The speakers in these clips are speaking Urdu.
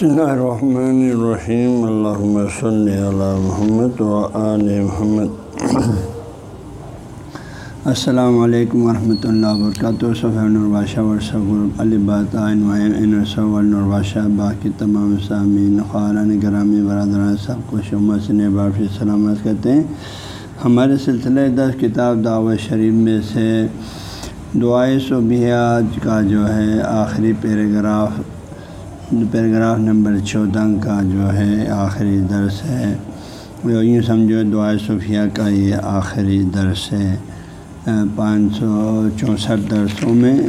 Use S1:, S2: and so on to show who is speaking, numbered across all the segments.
S1: بسم اللہ الرحمن الرحیم الحمۃ صلی علی محمد و آل محمد السلام علیکم ورحمۃ اللہ وبرکاتہ صفح نرباشہ ورثہ البات نرباشہ باقی تمام سامعین خارن گرامی برادران سب کو شمت سے بارفی سلامت کرتے ہیں ہمارے سلسلہ دس کتاب دعوت شریف میں سے دعائے صبحیات کا جو ہے آخری پیراگراف پیراگراف نمبر چودہ کا جو ہے آخری درس ہے۔ یوں سمجھو دعائے صوفیہ کا یہ آخری درس ہے۔ پانچ سو چونسٹھ درسوں میں۔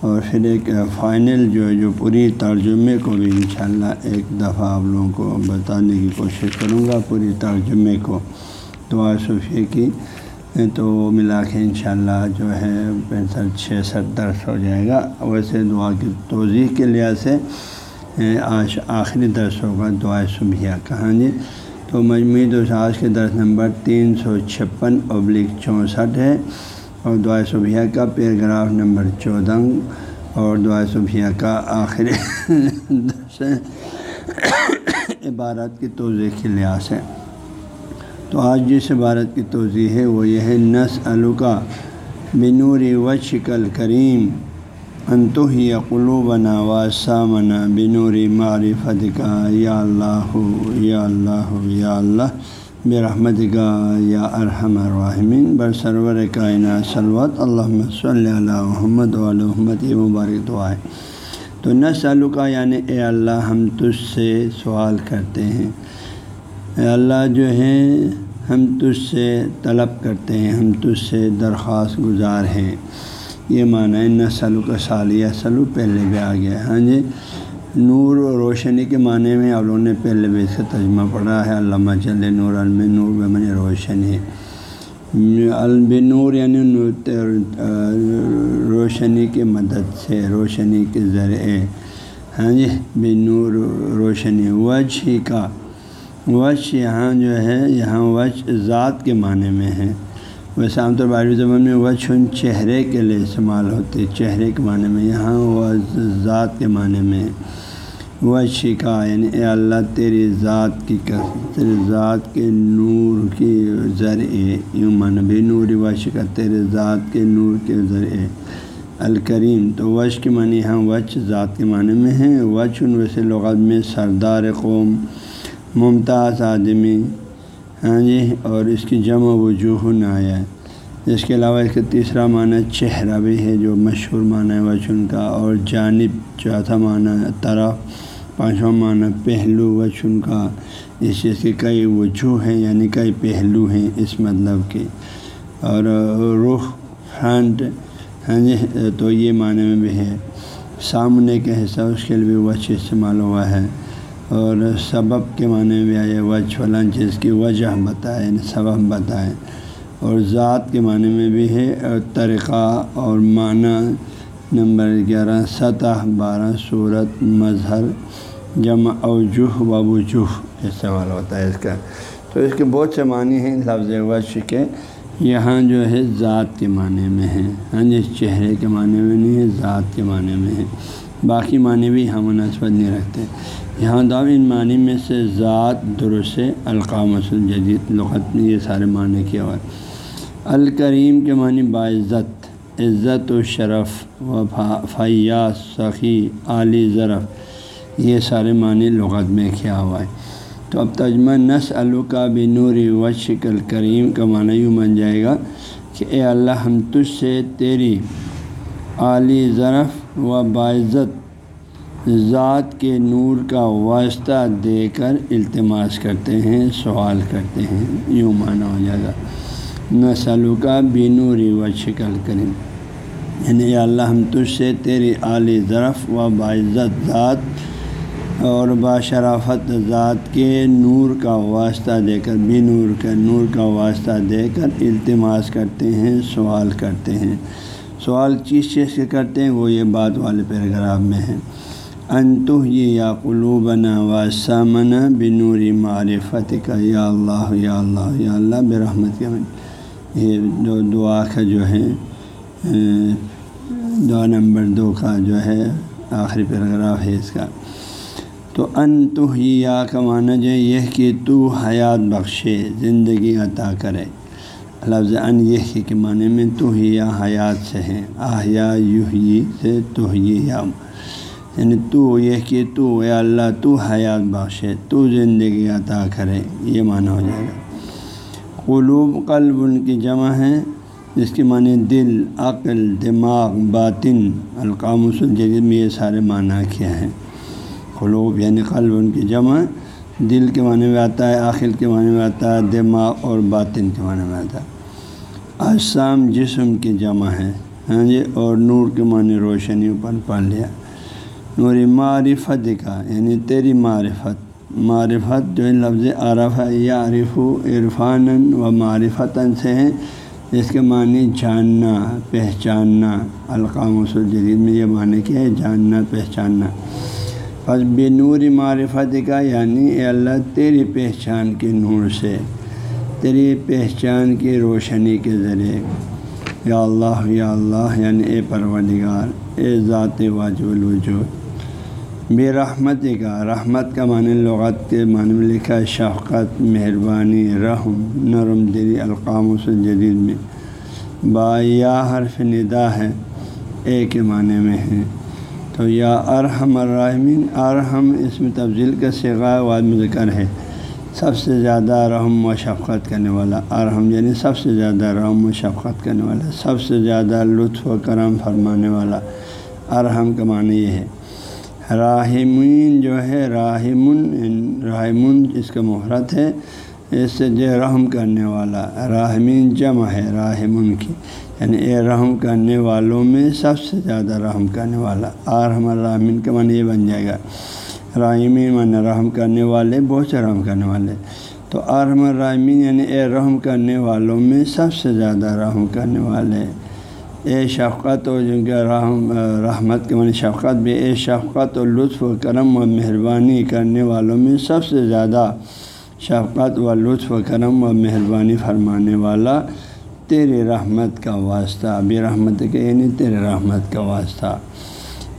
S1: اور پھر ایک فائنل جو ہے، جو پوری ترجمے کو بھی انشاءاللہ ایک دفعہ آپ لوگوں کو بتانے کی کوشش کروں گا، پوری ترجمے کو دعا صوفیہ کی۔ تو ملا کے انشاءاللہ جو ہے پینسٹھ چھ سٹھ درس ہو جائے گا۔ ویسے دعا کی توضیح کے لحاظ سے آج آخری درس ہوگا، دعائے صبحیہ کہاں جی تو مجموعی دوست آج کے درس نمبر تین سو چھپن ابلک چونسٹھ ہے۔ اور دعائے صبحیہ کا پیراگراف نمبر چودہ اور دعائے صبحیہ کا آخری درس عبارت کی توضیع کے لحاظ سے تو آج جس عبارت کی توضیع ہے، وہ یہ ہے نس الکا بنوری و شکل کریم انتو ہی قلوبنا و سامنا بنوری معرفت کا یا اللہ یا اللہ یا اللہ برحمت کا یا ارحم الرحمین بر سرور کائنات سلوت اللہ صلی اللہ محمد محمد مبارک دعائے تو نسل کا یعنی اے اللہ، ہم تجھ سے سوال کرتے ہیں۔ اے اللہ جو ہے ہم تجھ سے طلب کرتے ہیں، ہم تجھ سے درخواست گزار ہیں۔ یہ معنی ہے نہ سلو کا سالیہ سلو پہلے بھی آ گیا ہاں جی نور و روشنی کے معنی میں آپ لوگوں نے پہلے بھی اس کا ترجمہ پڑھا ہے۔ علامہ چل نور، علم نور بمن روشنی۔ الب نور یعنی روشنی کی مدد سے، روشنی کے ذریعے۔ ہاں جی بے نور روشنی وج ہی کا۔ وش یہاں جو ہے، یہاں وش ذات کے معنی میں ہے۔ ویسے عام طور پر عربی زبان میں وش ان چہرے کے لیے استعمال ہوتے، چہرے کے معنی میں، یہاں وہ ذات کے معنی میں۔ وہ شکا یعنی اے اللہ تیری ذات کی تیرے ذات کے نور کی ذریعے، یوں معنی بے نور و شکا، تیرے ذات کے نور کے ذریعے۔ الکریم، تو وش کے معنی یہاں وش ذات کے معنی میں ہے۔ وش ان ویسے لغت میں سردار قوم، ممتاز آدمی ہاں جی اور اس کی جمع وجوہ نہ آیا ہے۔ اس کے علاوہ اس کا تیسرا معنی چہرہ بھی ہے، جو مشہور معنی ہے وچن کا، اور جانب چوتھا معنی طرف، پانچواں معنی پہلو وچن کا۔ اس چیز کے کئی وجوہ ہیں یعنی کئی پہلو ہیں اس مطلب کے۔ اور رخ فرنٹ ہاں جی تو یہ معنی میں بھی ہے۔ سامنے کا حصہ، اس کے لیے بھی وچ استعمال ہوا ہے۔ اور سبب کے معنی میں آئے وجہ فلاں چیز کی وجہ بتائیں، سبب بتائیں۔ اور ذات کے معنی میں بھی ہے اور طریقہ اور معنی۔ نمبر گیارہ، سطح، بارہ، صورت، مظہر، جمع، اوجوہ و وجوہ۔ استعمال ہوتا ہے اس کا۔ تو اس کے بہت سے معنی ہیں لفظ وجہ کے۔ یہاں جو ہے ذات کے معنی میں ہے۔ ہاں جی چہرے کے معنی میں نہیں ہے ذات کے معنی میں ہے۔ باقی معنی بھی ہم مناسبت نہیں رکھتے۔ یہاں دعو ان معنی میں سے ذات درست القام جدید لغت یہ سارے معنی کیا ہوا۔ ہے الکریم کے معنی باعزت عزت و شرف و فیاض، سخی، عالی ظرف، یہ سارے معنی لغت میں کیا ہوا ہے۔ تو اب تجمہ نس الکا بنوری و شکل کریم کا معنی یوں بن جائے گا کہ اے اللہ، ہم تجھ سے تیری عالی ظرف و باعزت ذات کے نور کا واسطہ دے کر التماس کرتے ہیں، سوال کرتے ہیں، یوں معنی ہو جائے گا۔ نسلوں کا بینوری و شکل کریں یعنی اللہ، ہم تجھ سے تیری عالی ظرف و باعزت ذات اور باشرافت ذات کے نور کا واسطہ دے کر بے نور کا نور کا واسطہ دے کر التماس کرتے ہیں، سوال کرتے ہیں۔ سوال چیز چیز کے کرتے ہیں؟ وہ یہ بات والے پیراگراف میں ہیں۔ انتو یہ یا قلوبنا و سامنا بنوری معرفت کا یا اللہ یا اللہ یا اللہ برحمت کے من یہ جو دعا کا جو ہے دعا نمبر دو کا جو ہے، آخری پیراگراف ہے اس کا۔ تو ان تو ہی یا کمانا جو یہ کہ تو حیات بخشے، زندگی عطا کرے۔ لفظ ان یہ کہ معنی میں تو ہی یا حیات سے ہے۔ آحیا یو ہی سے تو ہی یا۔ یعنی تو یہ کہ تو یا اللہ تو حیات بخشے، تو زندگی عطا کرے، یہ معنی ہو جائے گا۔ قلوب قلب ان کی جمع ہے جس کے معنی دل، عقل، دماغ، باطن القام الجدید میں یہ سارے معنی کیا ہیں۔ قلوب یعنی قلب ان کی جمع، دل کے معنی میں آتا ہے آخر کے معنی میں آتا ہے، دماغ اور باطن کے معنی میں آتا ہے۔ اجسام جسم کی جمع ہے ہاں جی اور نور کے معنی روشنی اوپر پڑھ لیا نور معرفت کا یعنی تیری معرفت۔ معرفت جو ہے، لفظ عرف ہے یا عارف عرفان و معرفتاً سے ہیں جس کے معنی جاننا، پہچاننا۔ القام جدید میں یہ معنی کیا ہے، جاننا، پہچاننا۔ بس بے نور معرفت کا یعنی اے اللہ، تیری پہچان کے نور سے، تیری پہچان کی روشنی کے ذریعے۔ یا اللہ یا اللہ یعنی اے پروردگار، اے ذات واجب الوجود۔ بے رحمت کا۔ رحمت کا معنی لغت کے معنی میں لکھا شفقت، مہربانی، رحم، نرم دلی، القام جدید میں۔ با یا حرف ندا ہے، اے کے معنی میں ہے۔ تو یا ارحم الرحمین، ارحم اس میں تفضیل کا سگا واد ذکر ہے۔ سب سے زیادہ رحم و شفقت کرنے والا۔ ارحم یعنی سب سے زیادہ رحم و شفقت کرنے والا، سب سے زیادہ لطف و کرم فرمانے والا۔ ارحم کا معنی یہ ہے۔ راہمین جو ہے، راہمن راہمن اس کا محرت ہے، اس سے جو رحم کرنے والا، راہمین جمع ہے، راہمن کی۔ یعنی اے رحم کرنے والوں میں سب سے زیادہ رحم کرنے والا آرحم الرحمین کا من یہ بن جائے گا۔ رحمین من رحم کرنے والے، بہت سے رحم کرنے والے۔ تو آرحم الرحمین یعنی اے رحم کرنے والوں میں سب سے زیادہ رحم کرنے والے۔ اے شفقت و جن کا رحم، رحمت کے من شفقت بھی، اے شفقت و لطف و کرم و مہربانی کرنے والوں میں سب سے زیادہ شفقت و لطف و کرم و مہربانی فرمانے والا تیرے رحمت کا واسطہ ابھی رحمت کے یعنی تیرے رحمت کا واسطہ،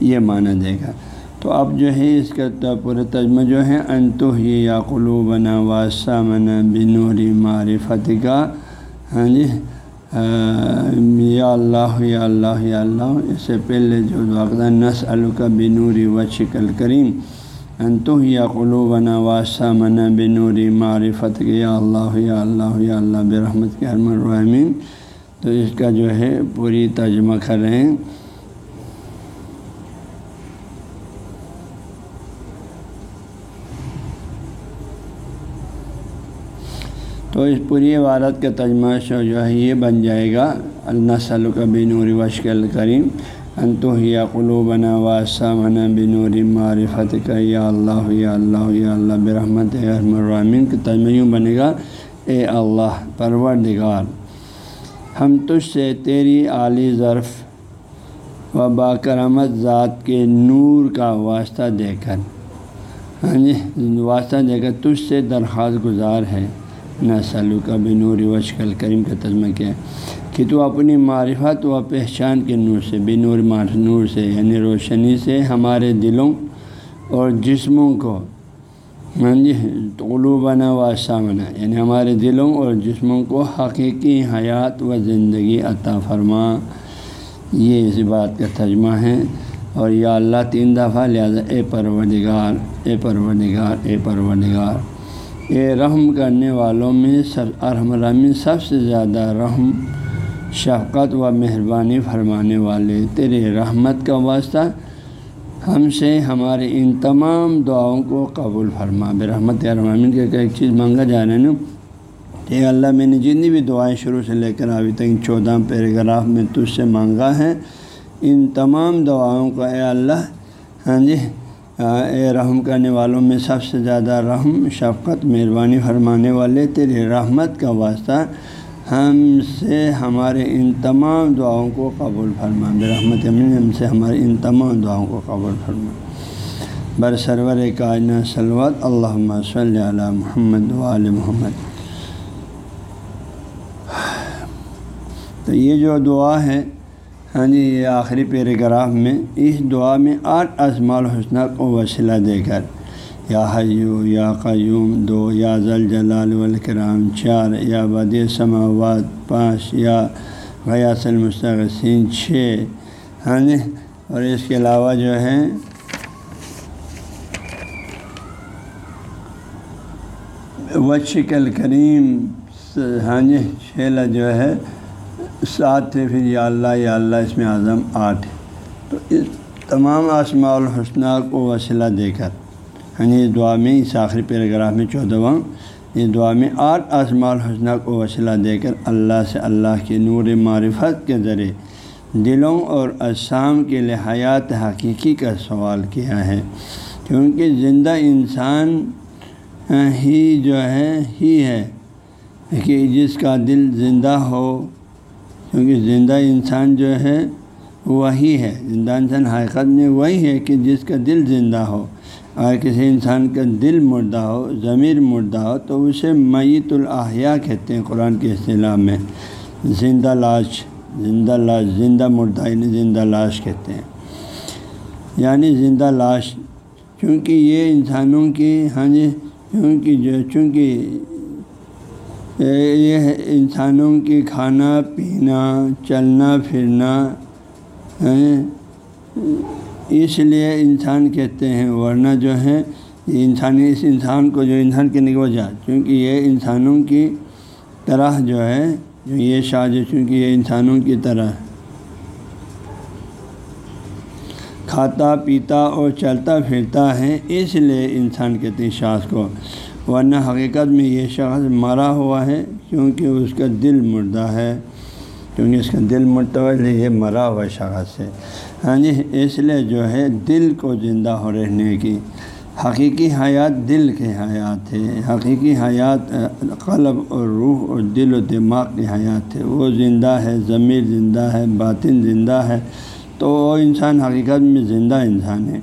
S1: یہ معنی دے گا۔ تو اب جو ہے اس کا پورا تجمہ جو ہے انتو ہی یا قلو بنا واسطہ منا بنوری معرفت کا۔ ہاں جی؟ یا اللہ یا اللہ یا اللہ. اس سے پہلے جو واقعہ نس کا بنوری و شکل کریم انتو یا قلو بنا واسہ منا بنوری معرفت کے یا اللہ یا اللہ یا اللہ برحمت کے حرم الرحمین تو اس کا جو ہے پوری ترجمہ کر رہے ہیں. تو اس پوری عبارت کا ترجمہ جو ہے یہ بن جائے گا اللہ کا بنوری وشکل کریم انتو یا قلو بنا واسہ منا بنوری معرفت کا یا اللہ یا اللہ یا اللہ برحمت ارم الرحمین کا تجمہ یوں بنے گا، اے اللہ، پروردگار، ہم تجھ سے تیری عالی ظرف و باکرمت ذات کے نور کا واسطہ دے کر ہاں جی واسطہ دے کر تجھ سے درخواست گزار ہے۔ نہ سلو کا بنوری وشکل کریم کا تجمہ کیا کہ تو اپنی معرفت و پہچان کے نور سے بے نور نور سے یعنی روشنی سے ہمارے دلوں اور جسموں کو ہاں جی قلوبنا و سامنا یعنی ہمارے دلوں اور جسموں کو حقیقی حیات و زندگی عطا فرما۔ یہ اس بات کا ترجمہ ہے۔ اور یا اللہ تین دفعہ لہٰذا، اے پروردگار اے پروردگار اے پروردگار۔ اے رحم کرنے والوں میں سب ارحم الرحمین سب سے زیادہ رحم، شفقت و مہربانی فرمانے والے تیرے رحمت کا واسطہ ہم سے ہمارے ان تمام دعاؤں کو قبول فرما۔ بے رحمت رحمین کے ایک چیز مانگا جا رہا ہے نا، کہ اللہ میں نے جتنی بھی دعائیں شروع سے لے کر ابھی تک چودہ پیراگراف میں تجھ سے مانگا ہے، ان تمام دعاؤں کو اے اللہ ہاں جی اے رحم کرنے والوں میں سب سے زیادہ رحم، شفقت، مہربانی فرمانے والے تیرے رحمت کا واسطہ ہم سے ہمارے ان تمام دعاؤں کو قبول فرما۔ برحمت امین، ہم سے ہمارے ان تمام دعاؤں کو قبول فرما۔ بر سرور کائنہ سلوت اللہ صلی علی محمد وعلی محمد۔ تو یہ جو دعا ہے ہاں جی یہ آخری پیراگراف میں اس دعا میں آٹھ ازمال الحسنہ کو وسیلہ دے کر، یا حیو یا قیوم، دو، یا ذل جلال والکرام، چار، یا بدِ سماوات پانچ، یا غیاس المستقسین چھ ہاں جی اور اس کے علاوہ جو ہے وشکل کریم ہاں جی شیلا جو ہے سات تھے پھر یا اللہ یا اللہ اس میں اعظم آٹھ تو اس تمام آسماء الحسنہ کو وسیلہ دے کر ہاں جی دعا میں، اس آخری پیراگراف میں چودہواں اس دعا میں آٹھ آسماء الحسنہ کو وسیلہ دے کر اللہ سے اللہ کے نور معرفت کے ذریعے دلوں اور اسام کے لیے حیات حقیقی کا سوال کیا ہے۔ کیونکہ زندہ انسان ہی جو ہے، ہی ہے کہ جس کا دل زندہ ہو کیونکہ زندہ انسان جو ہے، وہی ہے۔ زندہ انسان حقیقت میں وہی ہے کہ جس کا دل زندہ ہو۔ اگر کسی انسان کا دل مردہ ہو، ضمیر مردہ ہو، تو اسے میت الاحیاء کہتے ہیں قرآن کے اصطلاح میں۔ زندہ لاش زندہ لاش، زندہ مردہ یعنی زندہ لاش کہتے ہیں۔ یعنی زندہ لاش۔ چونکہ یہ انسانوں کی ہاں جی کیونکہ جو، چونکہ یہ انسانوں کی کھانا، پینا، چلنا، پھرنا اس لیے انسان کہتے ہیں، ورنہ جو ہے انسانی اس انسان کو جو انسان کے کی وجہ، چونکہ یہ انسانوں کی طرح جو ہے، جو یہ شاہ جو چونکہ یہ انسانوں کی طرح کھاتا، پیتا اور چلتا پھرتا ہے، اس لیے انسان کہتے ہیں شاخ کو۔ ورنہ حقیقت میں یہ شخص مرا ہوا ہے کیونکہ اس کا دل مردہ ہے، کیونکہ اس کا دل مردہ ہوا لیے یہ مرا ہوا شخص ہے۔ ہاں جی اس لیے جو ہے دل کو زندہ ہو رہنے کی، حقیقی حیات دل کے حیات ہے۔ حقیقی حیات، قلب اور روح اور دل و دماغ کی حیات ہے۔ وہ زندہ ہے، ضمیر زندہ ہے، باطن زندہ ہے۔ تو وہ انسان حقیقت میں زندہ انسان ہے۔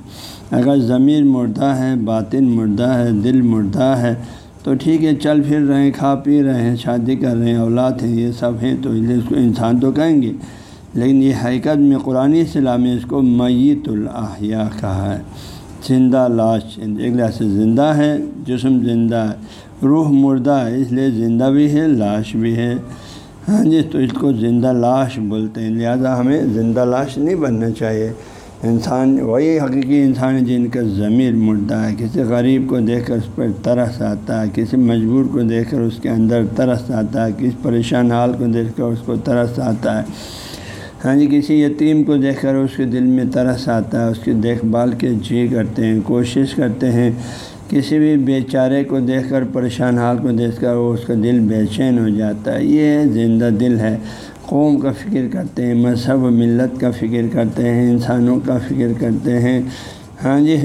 S1: اگر ضمیر مردہ ہے، باطن مردہ ہے، دل مردہ ہے، تو ٹھیک ہے، چل پھر رہے ہیں، کھا پی رہے ہیں، شادی کر رہے ہیں، اولاد ہیں، یہ سب ہیں، تو اس کو انسان تو کہیں گے۔ لیکن یہ حقیقت میں قرآن اصلاح میں اس کو میت الاحیاء کہا ہے۔ زندہ لاش، ایک لحاظ سے زندہ ہے، جسم زندہ ہے، روح مردہ ہے، اس لیے زندہ بھی ہے، لاش بھی ہے۔ ہاں جی تو اس کو زندہ لاش بولتے ہیں، لہٰذا ہمیں زندہ لاش نہیں بننا چاہیے۔ انسان، وہی حقیقی انسان ہے جن کا ضمیر مڑتا ہے۔ کسی غریب کو دیکھ کر اس پر ترس آتا ہے، کسی مجبور کو دیکھ کر اس کے اندر ترس آتا ہے، کسی پریشان حال کو دیکھ کر اس کو ترس آتا ہے۔ ہاں جی کسی یتیم کو دیکھ کر اس کے دل میں ترس آتا ہے، اس کی دیکھ بھال کے جی کرتے ہیں، کوشش کرتے ہیں۔ کسی بھی بیچارے کو دیکھ کر پریشان حال کو دیکھ کر وہ اس کا دل بے چین ہو جاتا ہے۔ یہ زندہ دل ہے۔ قوم کا فکر کرتے ہیں، مذہب و ملت کا فکر کرتے ہیں، انسانوں کا فکر کرتے ہیں۔ ہاں جی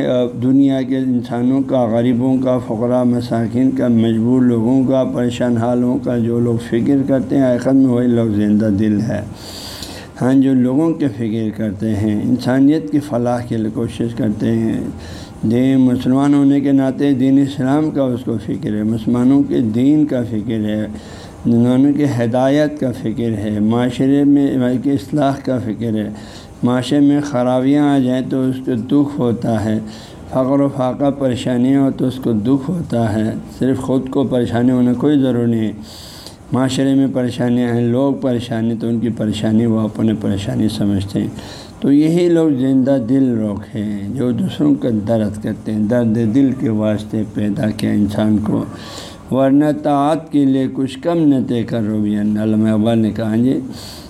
S1: دنیا کے انسانوں کا، غریبوں کا، فقراء، مساکین کا، مجبور لوگوں کا، پریشان حالوں کا جو لوگ فکر کرتے ہیں حقیقت میں وہی لوگ زندہ دل ہے۔ ہاں جو لوگوں کے فکر کرتے ہیں، انسانیت کی فلاح کے لیے کوشش کرتے ہیں۔ دین مسلمان ہونے کے ناطے دین اسلام کا اس کو فکر ہے، مسلمانوں کے دین کا فکر ہے مسلمانوں کی ہدایت کا فکر ہے، معاشرے میں کی اصلاح کا فکر ہے۔ معاشرے میں خرابیاں آ جائیں تو اس کو دکھ ہوتا ہے۔ فقر و فاقہ پریشانیاں ہو تو اس کو دکھ ہوتا ہے۔ صرف خود کو پریشانی ہونا کوئی ضروری نہیں۔ ہے معاشرے میں پریشانیاں ہیں، لوگ پریشانی تو ان کی پریشانی وہ اپنے پریشانی سمجھتے ہیں۔ تو یہی لوگ زندہ دل لوگ ہیں، جو دوسروں کا درد کرتے ہیں، درد دل کے واسطے پیدا کیا انسان کو۔ ورنہ تعات کے لیے کچھ کم نہ طے کر روبیہ علامہ اقبال نے کہا ہاں جی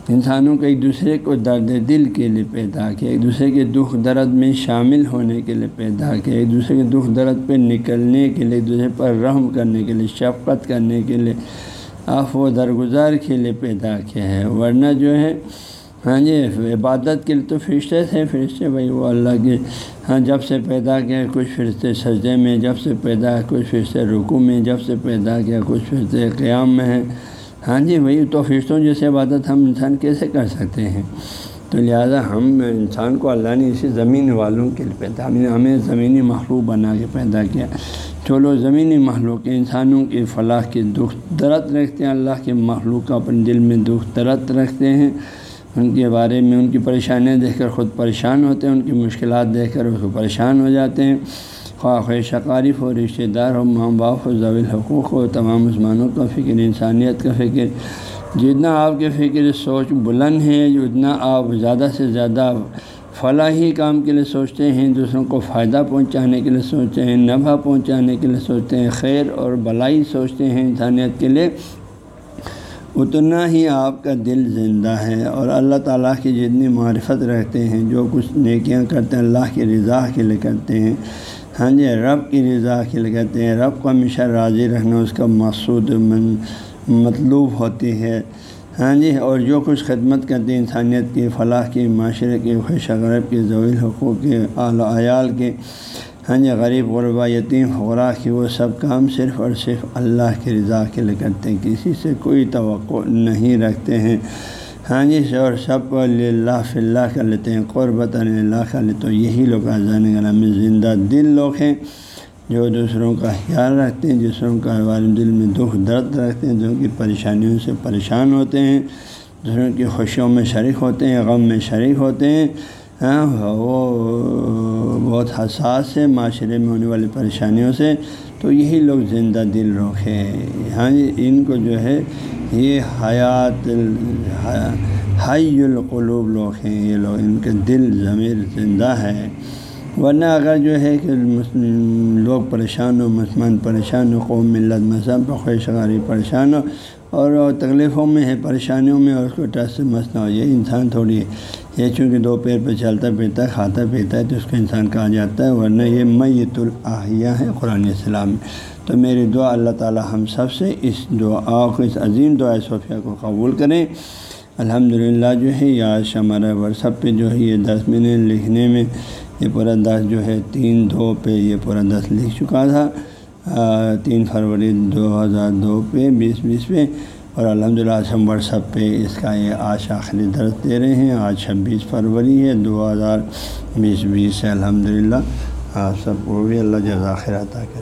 S1: انسانوں کو ایک دوسرے کو درد دل کے لیے پیدا کیا، ایک دوسرے کے دکھ درد میں شامل ہونے کے لیے پیدا کیا، ایک دوسرے کے دکھ درد پہ نکلنے کے لیے، ایک دوسرے پر رحم کرنے کے لیے، شفقت کرنے کے لیے۔ آپ و درگزار کے لیے پیدا کیا ہے۔ ورنہ جو ہے ہاں جی عبادت کے لیے تو فرشتے تھے۔ فرشتے بھائی، وہ اللہ کے ہاں جب سے پیدا کیا، کچھ فرشتے سجدے میں، جب سے پیدا کچھ فرشتے رکو میں، جب سے پیدا کیا، کچھ فرشتے قیام میں ہیں۔ ہاں جی وہی تو فرشتوں جیسے عبادت ہم انسان کیسے کر سکتے ہیں؟ تو لہٰذا ہم انسان کو اللہ نے اسی زمین والوں کے لیے پیدا ہمیں زمینی مخلوق بنا کے پیدا کیا۔ چلو زمینی مخلوق، انسانوں کی فلاح کے دکھ درد رکھتے ہیں، اللہ کے مخلوق کا اپنے دل میں دکھ درد رکھتے ہیں۔ ان کے بارے میں ان کی پریشانیاں دیکھ کر خود پریشان ہوتے ہیں، ان کی مشکلات دیکھ کر اس کو پریشان ہو جاتے ہیں۔ خواہ شقارف ہو، رشتہ دار ہو، ماں باپ ہو ضویل حقوق ہو، تمام مسلمانوں کا فکر، انسانیت کا فکر۔ جتنا آپ کے فکر، سوچ بلند ہے اتنا آپ زیادہ سے زیادہ فلاحی کام کے لیے سوچتے ہیں، دوسروں کو فائدہ پہنچانے کے لیے سوچتے ہیں، نفع پہنچانے کے لیے سوچتے ہیں، خیر اور بلائی سوچتے ہیں انسانیت کے لیے۔ اتنا ہی آپ کا دل زندہ ہے اور اللہ تعالیٰ کی جتنی معرفت رکھتے ہیں، جو کچھ نیکیاں کرتے ہیں، اللہ کی رضا کے لیے کرتے ہیں۔ ہاں جی رب کی رضا کے لیے کہتے ہیں۔ رب کو ہمیشہ راضی رکھنا اس کا مقصود مطلوب ہوتی ہے۔ ہاں جی اور جو کچھ خدمت کرتے ہیں، انسانیت کی، فلاح کی، معاشرے کی، خوش غرب کے ضویل حقوق کے اعلیٰ عیال کے ہاں جی غریب، غربا، یتیم فقرا کی، وہ سب کام صرف اور صرف اللہ کی رضا کے لیے کرتے ہیں۔ کسی سے کوئی توقع نہیں رکھتے ہیں۔ ہاں جی اور سب اللہ فی اللہ کر لیتے ہیں قربت اللہ کر لیتے تو یہی لوگ آزان میں زندہ دل لوگ ہیں۔ جو دوسروں کا خیال رکھتے ہیں، دوسروں کا دل میں دکھ، درد رکھتے ہیں جو کی پریشانیوں سے پریشان ہوتے ہیں، دوسروں کی خوشیوں میں شریک ہوتے ہیں، غم میں شریک ہوتے ہیں۔ ہاں وہ بہت حساس ہے معاشرے میں ہونے والی پریشانیوں سے۔ تو یہی لوگ زندہ دل لوگ ہاں جی، ان کو جو ہے، یہ حیات حی القلوب لوگ ہیں۔ یہ لوگ، ان کے دل ضمیر زندہ ہے۔ ورنہ اگر جو ہے کہ لوگ پریشان ہو مسلمان پریشان ہو قوم ملت مذہب خوش غاری پریشان ہو اور تکلیفوں میں ہے، پریشانیوں میں، اور اس کو ٹس سے مسئلہ ہو۔ یہ انسان تھوڑی یہ چونکہ دو پیر پہ چلتا پھرتا ہے، کھاتا پیتا ہے، تو اس کو انسان کہا جاتا ہے۔ ورنہ یہ میت الاحیہ ہے قرآن السلام میں۔ تو میری دعا اللہ تعالی ہم سب سے اس دعا کو، اس عظیم دعا صوفیہ کو قبول کریں۔ الحمد للہ جو ہے، یا شمارہ ورثب پہ جو ہے یہ دس منٹ لکھنے میں یہ پورا دس جو ہے تین دو پہ یہ پورا دس لکھ چکا تھا تین فروری دو ہزار دو پہ، بیس بیس پہ، اور الحمد للہ آج ہم ایپ پہ اس کا یہ آج آخری درس دے رہے ہیں۔ آج چھبیس فروری ہے، دو ہزار بیس بیس ہے الحمد للہ آپ سب کو بھی اللہ جزاخر عطا کرے۔